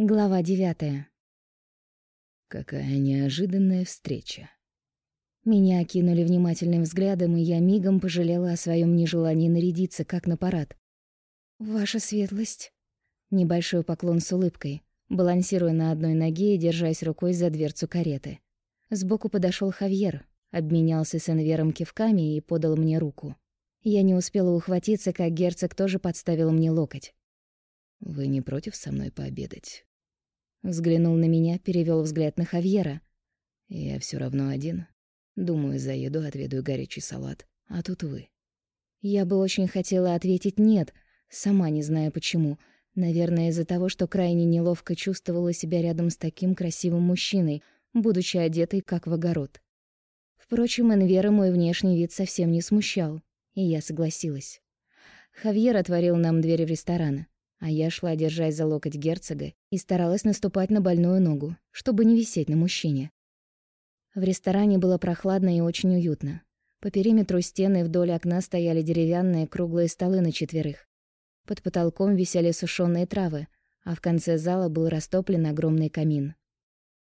Глава девятая. Какая неожиданная встреча. Меня окинули внимательным взглядом, и я мигом пожалела о своем нежелании нарядиться, как на парад. «Ваша светлость». Небольшой поклон с улыбкой, балансируя на одной ноге и держась рукой за дверцу кареты. Сбоку подошел Хавьер, обменялся с Энвером кивками и подал мне руку. Я не успела ухватиться, как герцог тоже подставил мне локоть. «Вы не против со мной пообедать?» Взглянул на меня, перевёл взгляд на Хавьера. «Я всё равно один. Думаю, заеду, отведаю горячий салат. А тут вы». Я бы очень хотела ответить «нет», сама не знаю почему. Наверное, из-за того, что крайне неловко чувствовала себя рядом с таким красивым мужчиной, будучи одетой как в огород. Впрочем, Энвера мой внешний вид совсем не смущал, и я согласилась. Хавьер отворил нам дверь в ресторан. А я шла, держась за локоть герцога, и старалась наступать на больную ногу, чтобы не висеть на мужчине. В ресторане было прохладно и очень уютно. По периметру стены вдоль окна стояли деревянные круглые столы на четверых. Под потолком висели сушёные травы, а в конце зала был растоплен огромный камин.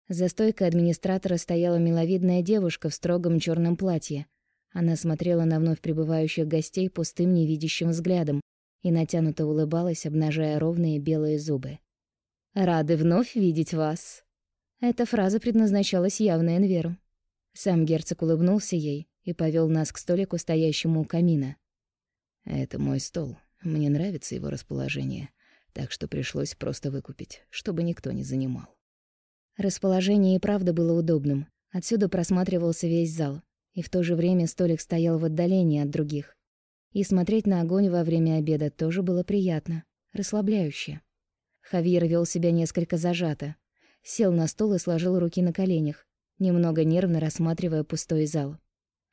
За стойкой администратора стояла миловидная девушка в строгом чёрном платье. Она смотрела на вновь прибывающих гостей пустым невидящим взглядом, и натянуто улыбалась, обнажая ровные белые зубы. «Рады вновь видеть вас!» Эта фраза предназначалась явно Энверу. Сам герцог улыбнулся ей и повел нас к столику, стоящему у камина. «Это мой стол. Мне нравится его расположение, так что пришлось просто выкупить, чтобы никто не занимал». Расположение и правда было удобным. Отсюда просматривался весь зал, и в то же время столик стоял в отдалении от других. И смотреть на огонь во время обеда тоже было приятно, расслабляюще. Хавьер вел себя несколько зажато. Сел на стол и сложил руки на коленях, немного нервно рассматривая пустой зал.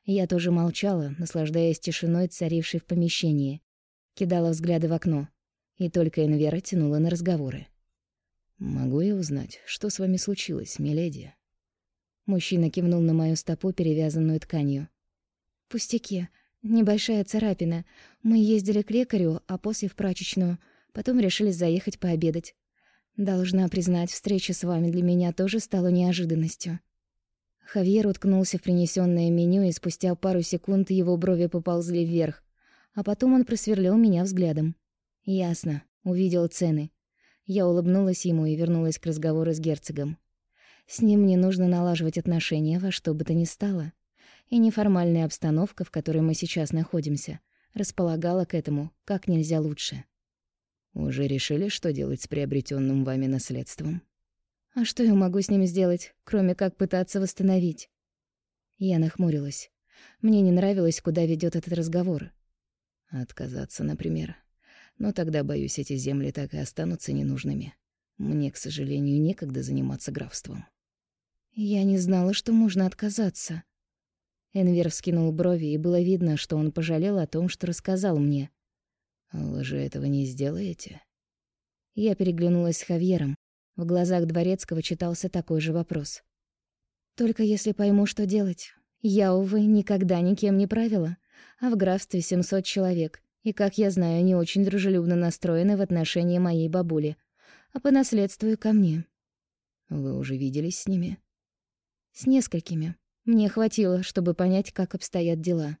Я тоже молчала, наслаждаясь тишиной, царившей в помещении. Кидала взгляды в окно. И только Энвера тянула на разговоры. «Могу я узнать, что с вами случилось, миледи?» Мужчина кивнул на мою стопу, перевязанную тканью. «Пустяки. Небольшая царапина. Мы ездили к лекарю, а после в прачечную. Потом решили заехать пообедать. Должна признать, встреча с вами для меня тоже стала неожиданностью. Хавьер уткнулся в принесённое меню, и спустя пару секунд его брови поползли вверх. А потом он просверлил меня взглядом. Ясно, увидел цены. Я улыбнулась ему и вернулась к разговору с герцогом. С ним мне нужно налаживать отношения во что бы то ни стало и неформальная обстановка, в которой мы сейчас находимся, располагала к этому как нельзя лучше. Уже решили, что делать с приобретенным вами наследством? А что я могу с ним сделать, кроме как пытаться восстановить? Я нахмурилась. Мне не нравилось, куда ведет этот разговор. Отказаться, например. Но тогда, боюсь, эти земли так и останутся ненужными. Мне, к сожалению, некогда заниматься графством. Я не знала, что можно отказаться. Энвер вскинул брови, и было видно, что он пожалел о том, что рассказал мне. «Вы же этого не сделаете?» Я переглянулась с Хавьером. В глазах Дворецкого читался такой же вопрос. «Только если пойму, что делать. Я, увы, никогда никем не правила, а в графстве 700 человек, и, как я знаю, не очень дружелюбно настроены в отношении моей бабули, а по наследству и ко мне». «Вы уже виделись с ними?» «С несколькими. Мне хватило, чтобы понять, как обстоят дела.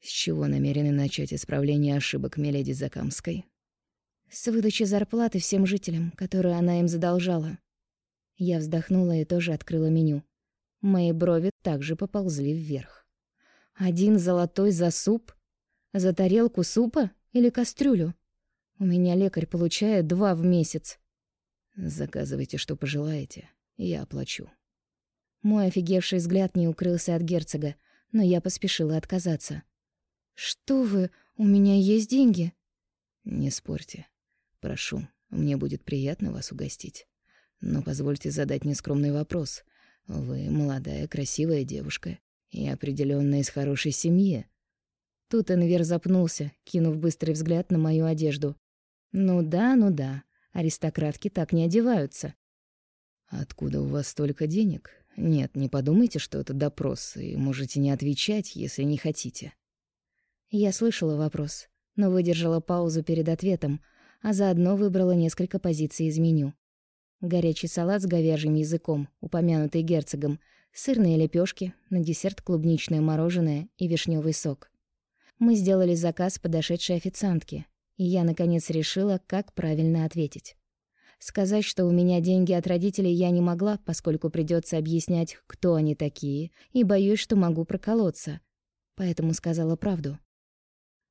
С чего намерены начать исправление ошибок Меледи Закамской? С выдачи зарплаты всем жителям, которую она им задолжала. Я вздохнула и тоже открыла меню. Мои брови также поползли вверх. Один золотой за суп? За тарелку супа или кастрюлю? У меня лекарь получает два в месяц. Заказывайте, что пожелаете, я оплачу. Мой офигевший взгляд не укрылся от герцога, но я поспешила отказаться. «Что вы? У меня есть деньги». «Не спорьте. Прошу, мне будет приятно вас угостить. Но позвольте задать нескромный вопрос. Вы молодая, красивая девушка и определенно из хорошей семьи». Тут Энвер запнулся, кинув быстрый взгляд на мою одежду. «Ну да, ну да, аристократки так не одеваются». «Откуда у вас столько денег? Нет, не подумайте, что это допрос, и можете не отвечать, если не хотите. Я слышала вопрос, но выдержала паузу перед ответом, а заодно выбрала несколько позиций из меню. горячий салат с говяжьим языком, упомянутый герцогом, сырные лепешки, на десерт клубничное мороженое и вишневый сок. Мы сделали заказ подошедшей официантки, и я, наконец, решила, как правильно ответить. Сказать, что у меня деньги от родителей я не могла, поскольку придется объяснять, кто они такие, и боюсь, что могу проколоться. Поэтому сказала правду.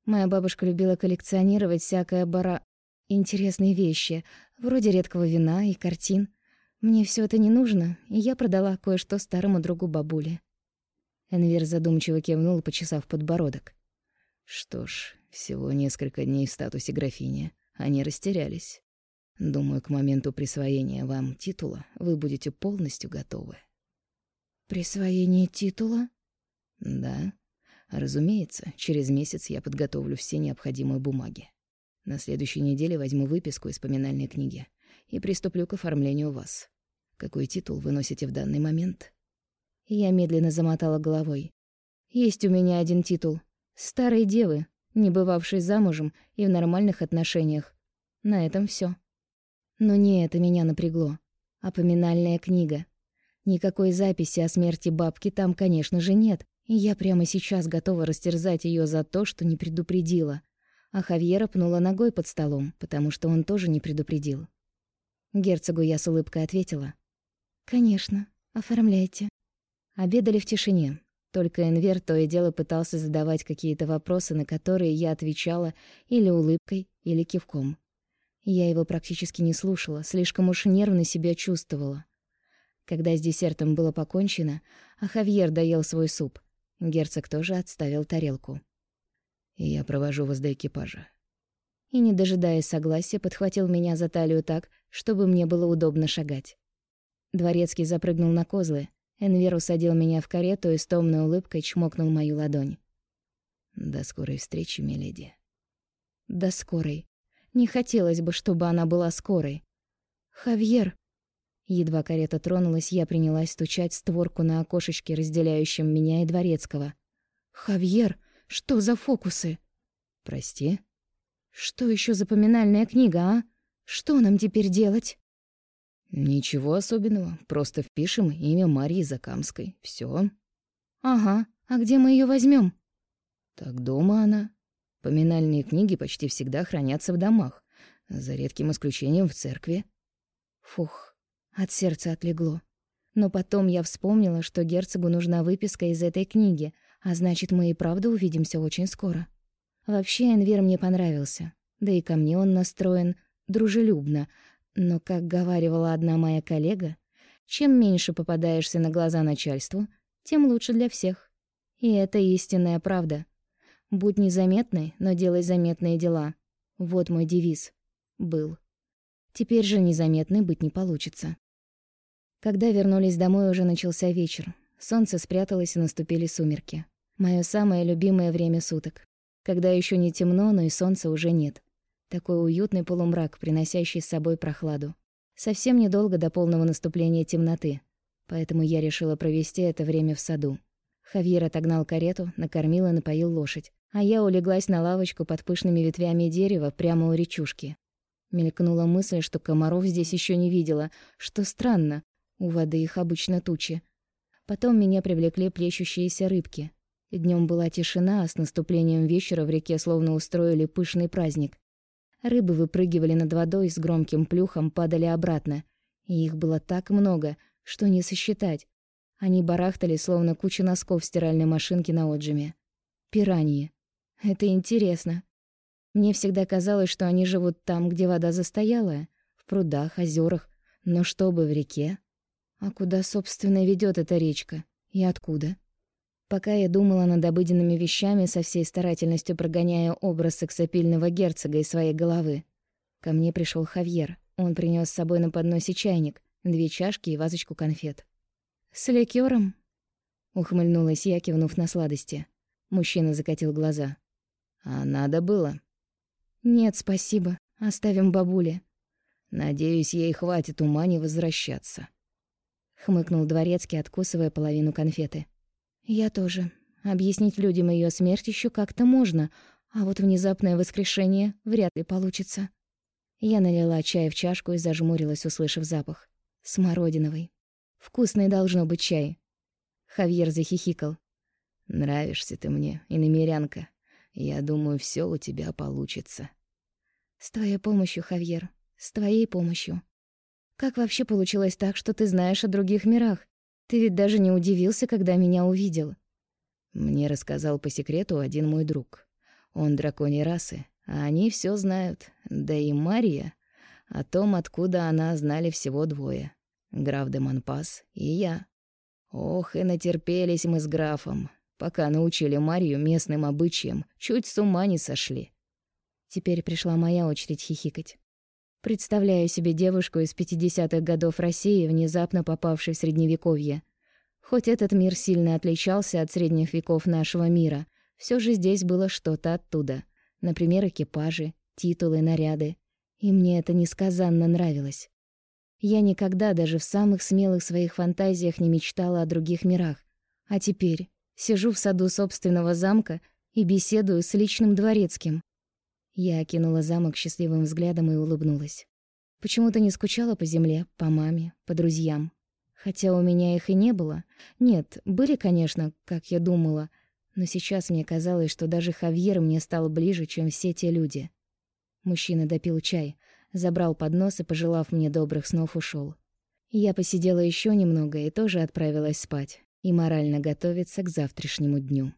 Моя бабушка любила коллекционировать всякое бара... интересные вещи, вроде редкого вина и картин. Мне все это не нужно, и я продала кое-что старому другу бабуле. Энвер задумчиво кивнул, почесав подбородок. Что ж, всего несколько дней в статусе графини. Они растерялись. Думаю, к моменту присвоения вам титула вы будете полностью готовы. Присвоение титула? Да. Разумеется, через месяц я подготовлю все необходимые бумаги. На следующей неделе возьму выписку из поминальной книги и приступлю к оформлению вас. Какой титул вы носите в данный момент? Я медленно замотала головой. Есть у меня один титул. Старой девы, не бывавшей замужем и в нормальных отношениях. На этом все. Но не это меня напрягло, а книга. Никакой записи о смерти бабки там, конечно же, нет, и я прямо сейчас готова растерзать ее за то, что не предупредила. А Хавьера пнула ногой под столом, потому что он тоже не предупредил. Герцогу я с улыбкой ответила. «Конечно, оформляйте». Обедали в тишине. Только Энвер то и дело пытался задавать какие-то вопросы, на которые я отвечала или улыбкой, или кивком. Я его практически не слушала, слишком уж нервно себя чувствовала. Когда с десертом было покончено, а Хавьер доел свой суп, герцог тоже отставил тарелку. «Я провожу вас до экипажа». И, не дожидаясь согласия, подхватил меня за талию так, чтобы мне было удобно шагать. Дворецкий запрыгнул на козлы. Энвер усадил меня в карету и с томной улыбкой чмокнул мою ладонь. «До скорой встречи, миледи». «До скорой», не хотелось бы, чтобы она была скорой. «Хавьер!» Едва карета тронулась, я принялась стучать створку на окошечке, разделяющем меня и Дворецкого. «Хавьер! Что за фокусы?» «Прости?» «Что еще за поминальная книга, а? Что нам теперь делать?» «Ничего особенного. Просто впишем имя Марии Закамской. Все. «Ага. А где мы ее возьмем? «Так дома она. Поминальные книги почти всегда хранятся в домах, за редким исключением в церкви. Фух, от сердца отлегло. Но потом я вспомнила, что герцогу нужна выписка из этой книги, а значит, мы и правда увидимся очень скоро. Вообще, Энвер мне понравился. Да и ко мне он настроен дружелюбно. Но, как говаривала одна моя коллега, чем меньше попадаешься на глаза начальству, тем лучше для всех. И это истинная правда. Будь незаметной, но делай заметные дела. Вот мой девиз. Был. Теперь же незаметной быть не получится. Когда вернулись домой, уже начался вечер. Солнце спряталось и наступили сумерки. Моё самое любимое время суток. Когда ещё не темно, но и солнца уже нет. Такой уютный полумрак, приносящий с собой прохладу. Совсем недолго до полного наступления темноты. Поэтому я решила провести это время в саду. Хавьер отогнал карету, накормил и напоил лошадь, а я улеглась на лавочку под пышными ветвями дерева прямо у речушки. Мелькнула мысль, что комаров здесь еще не видела, что странно, у воды их обычно тучи. Потом меня привлекли плещущиеся рыбки. Днем была тишина, а с наступлением вечера в реке словно устроили пышный праздник. Рыбы выпрыгивали над водой с громким плюхом, падали обратно. И их было так много, что не сосчитать. Они барахтали, словно куча носков в стиральной машинке на отжиме. Пираньи. Это интересно. Мне всегда казалось, что они живут там, где вода застоялая, в прудах, озерах, но чтобы в реке. А куда, собственно, ведет эта речка? И откуда? Пока я думала над обыденными вещами, со всей старательностью прогоняя образ сексапильного герцога из своей головы, ко мне пришел Хавьер. Он принес с собой на подносе чайник, две чашки и вазочку конфет. «С ликёром?» — ухмыльнулась я, кивнув на сладости. Мужчина закатил глаза. «А надо было?» «Нет, спасибо. Оставим бабуле». «Надеюсь, ей хватит ума не возвращаться», — хмыкнул Дворецкий, откусывая половину конфеты. «Я тоже. Объяснить людям ее смерть еще как-то можно, а вот внезапное воскрешение вряд ли получится». Я налила чай в чашку и зажмурилась, услышав запах. Смородиновый. Вкусный должно быть чай. Хавьер захихикал. «Нравишься ты мне, иномерянка. Я думаю, все у тебя получится». «С твоей помощью, Хавьер. С твоей помощью. Как вообще получилось так, что ты знаешь о других мирах? Ты ведь даже не удивился, когда меня увидел». Мне рассказал по секрету один мой друг. Он драконьей расы, а они все знают. Да и Мария. О том, откуда она, знали всего двое. Граф де Монпас и я. Ох, и натерпелись мы с графом. Пока научили Марию местным обычаям, чуть с ума не сошли. Теперь пришла моя очередь хихикать. Представляю себе девушку из 50-х годов России, внезапно попавшей в Средневековье. Хоть этот мир сильно отличался от средних веков нашего мира, все же здесь было что-то оттуда. Например, экипажи, титулы, наряды. И мне это несказанно нравилось. Я никогда даже в самых смелых своих фантазиях не мечтала о других мирах. А теперь сижу в саду собственного замка и беседую с личным дворецким. Я окинула замок счастливым взглядом и улыбнулась. Почему-то не скучала по земле, по маме, по друзьям. Хотя у меня их и не было. Нет, были, конечно, как я думала, но сейчас мне казалось, что даже Хавьер мне стал ближе, чем все те люди. Мужчина допил чай, забрал поднос и, пожелав мне добрых снов, ушел. Я посидела еще немного и тоже отправилась спать и морально готовиться к завтрашнему дню.